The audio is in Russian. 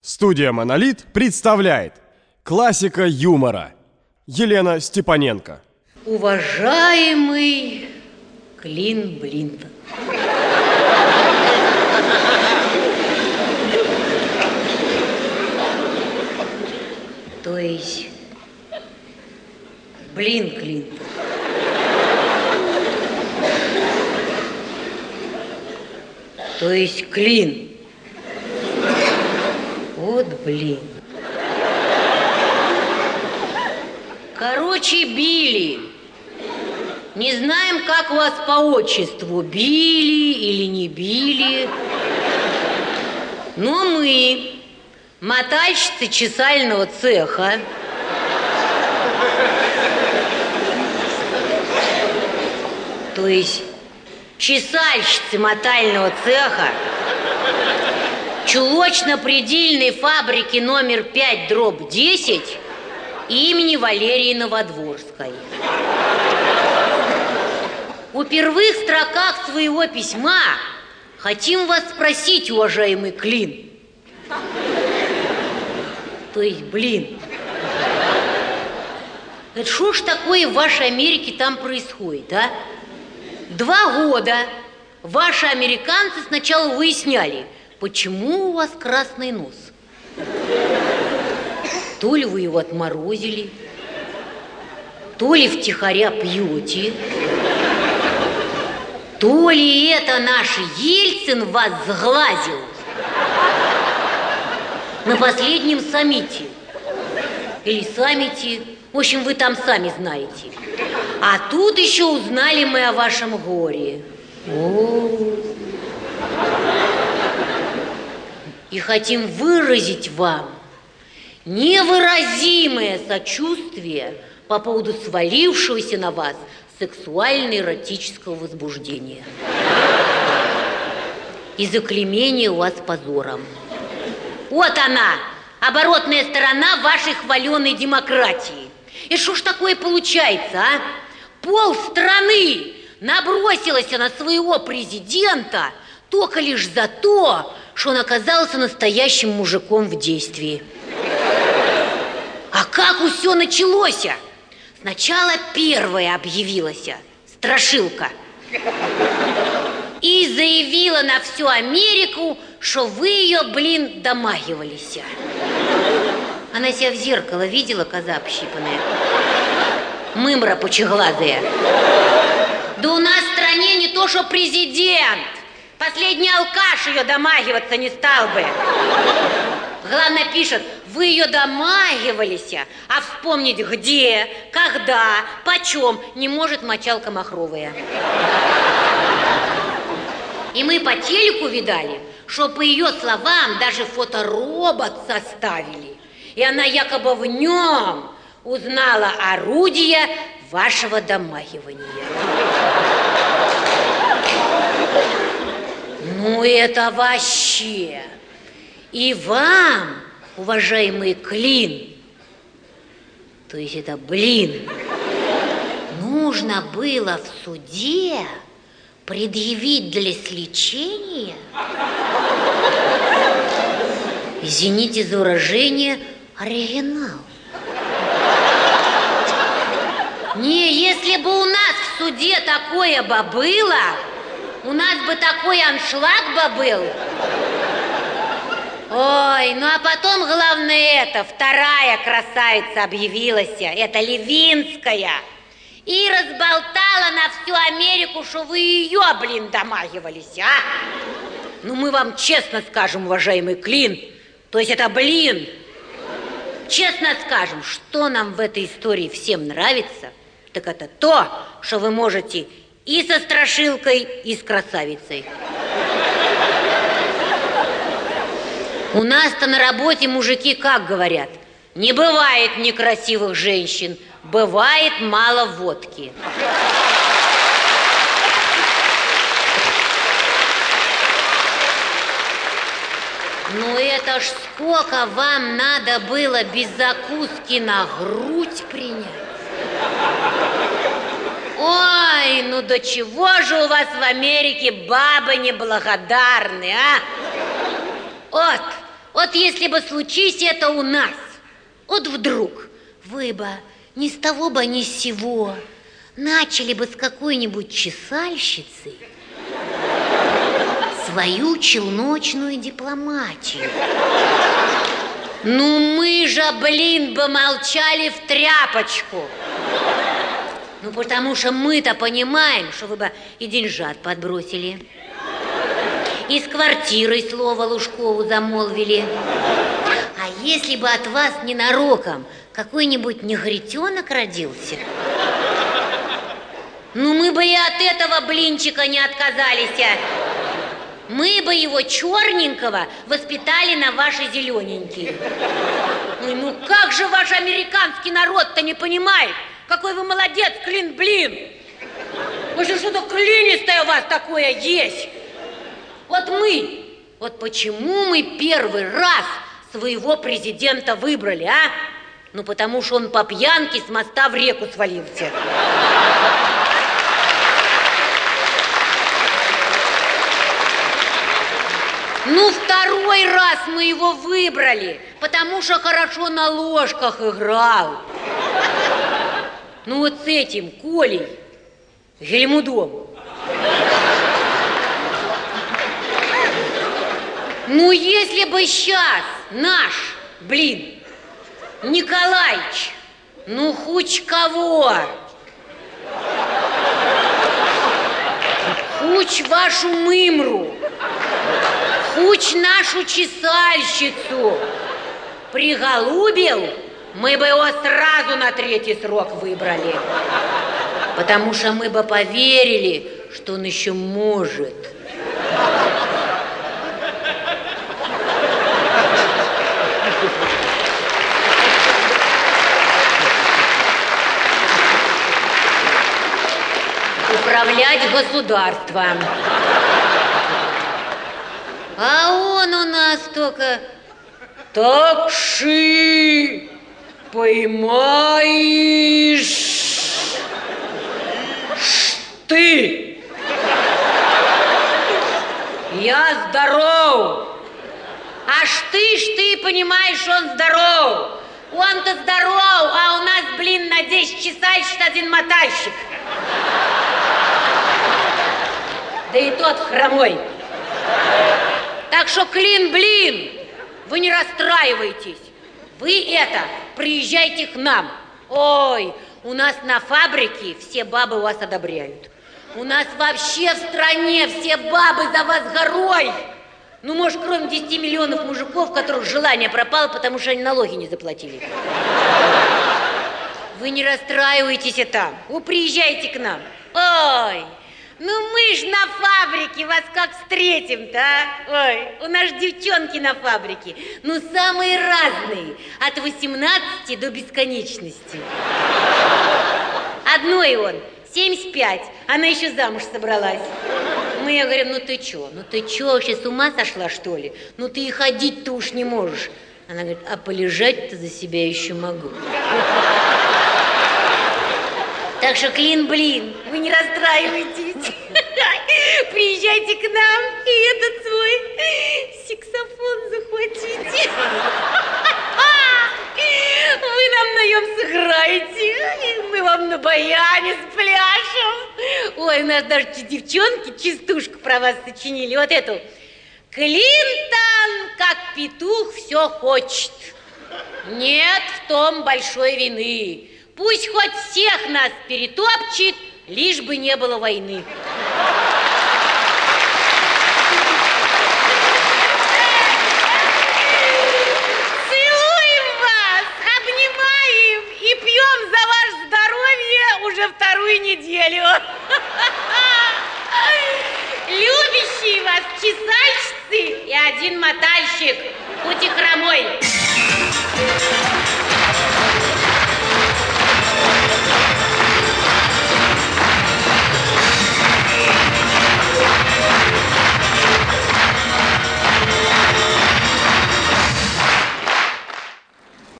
Студия «Монолит» представляет Классика юмора Елена Степаненко Уважаемый Клин Блинтон. То есть, блин, Клинтон. То есть, Клин. Блин. Короче, били. Не знаем, как вас по отчеству, били или не били. Но мы, мотальщицы чесального цеха, то есть чесальщицы мотального цеха, чулочно-предельной фабрики номер 5 дробь 10 имени Валерии Новодворской. У первых строках своего письма хотим вас спросить, уважаемый Клин. То есть, блин. Это что ж такое в вашей Америке там происходит, а? Два года ваши американцы сначала выясняли, почему у вас красный нос. То ли вы его отморозили, то ли втихаря пьете, то ли это наш Ельцин вас сглазил на последнем саммите или саммите, в общем, вы там сами знаете. А тут еще узнали мы о вашем горе. О. И хотим выразить вам невыразимое сочувствие по поводу свалившегося на вас сексуально-эротического возбуждения и заклемения вас позором. Вот она, оборотная сторона вашей хваленой демократии. И что ж такое получается, а? Пол страны набросилась на своего президента только лишь за то, что он оказался настоящим мужиком в действии. А как все началось? Сначала первая объявилась, страшилка. И заявила на всю Америку, что вы ее, блин, домагивались. Она себя в зеркало видела, коза общипанная? Мымра пучеглазая. Да у нас в стране не то, что президент. Последний алкаш ее домагиваться не стал бы. Главное пишет, вы ее домагивались, а вспомнить где, когда, почем не может мочалка махровая. И мы по телеку видали, что по ее словам даже фоторобот составили. И она якобы в нем узнала орудие вашего домагивания. Ну это вообще. И вам, уважаемый Клин, то есть это блин, нужно было в суде предъявить для сличения, извините за выражение, оригинал. Не, если бы у нас в суде такое бы было, у нас бы такой аншлаг бы был. Ой, ну а потом, главное, это, вторая красавица объявилась, это Левинская. И разболтала на всю Америку, что вы ее, блин, домагивались, а? Ну, мы вам честно скажем, уважаемый Клин, то есть это блин. Честно скажем, что нам в этой истории всем нравится, так это то, что вы можете и со страшилкой, и с красавицей. У нас-то на работе мужики как говорят? Не бывает некрасивых женщин, бывает мало водки. Ну это ж сколько вам надо было без закуски на грудь принять? Ой, ну до чего же у вас в Америке бабы неблагодарны, а? Вот, вот если бы случись это у нас, вот вдруг вы бы ни с того бы, ни с сего начали бы с какой-нибудь чесальщицы свою челночную дипломатию. Ну мы же, блин, бы молчали в тряпочку. Ну потому что мы-то понимаем, что вы бы и деньжат подбросили. И с квартирой слово Лужкову замолвили. А если бы от вас ненароком какой-нибудь негритенок родился, ну мы бы и от этого блинчика не отказались. А. Мы бы его черненького воспитали на ваши зелененькие. Ой, ну как же ваш американский народ-то не понимает? Какой вы молодец, клин-блин! Вы же что-то клинистое у вас такое есть. Вот мы, вот почему мы первый раз своего президента выбрали, а? Ну, потому что он по пьянке с моста в реку свалился. Ну, второй раз мы его выбрали, потому что хорошо на ложках играл. Ну, вот с этим Колей Гельмудом. Ну, если бы сейчас наш, блин, Николаич, ну, хоть кого, хоть вашу мымру, хоть нашу чесальщицу приголубил, мы бы его сразу на третий срок выбрали. Потому что мы бы поверили, что он еще может. управлять государством. А он у нас только такши поймаешь ты. Я здоров. Аж ты ж ты понимаешь, он здоров. Он-то здоров, а у нас, блин, на 10 часов один мотальщик. Да и тот хромой. Так что, клин-блин, вы не расстраивайтесь. Вы это, приезжайте к нам. Ой, у нас на фабрике все бабы вас одобряют. У нас вообще в стране все бабы за вас горой. Ну, может, кроме 10 миллионов мужиков, которых желание пропало, потому что они налоги не заплатили. Вы не расстраивайтесь там. Вы приезжайте к нам. Ой, ну мы ж на фабрике вас как встретим-то, а? Ой, у нас девчонки на фабрике, ну самые разные, от 18 до бесконечности. Одной он, 75, она еще замуж собралась. Мы ей говорим, ну ты чё, ну ты чё, вообще с ума сошла, что ли? Ну ты и ходить-то уж не можешь. Она говорит, а полежать-то за себя еще могу. Так что, клин-блин, вы не расстраивайтесь. Приезжайте к нам и этот свой саксофон захватите. Вы нам на нем сыграете, мы вам на баяне спляшем. Ой, у нас даже девчонки частушку про вас сочинили, вот эту. Клинтон, как петух, все хочет. Нет в том большой вины. Пусть хоть всех нас перетопчет, лишь бы не было войны. Целуем вас, обнимаем и пьем за ваше здоровье уже вторую неделю. Любящие вас чесальщицы и один мотальщик, хоть и хромой.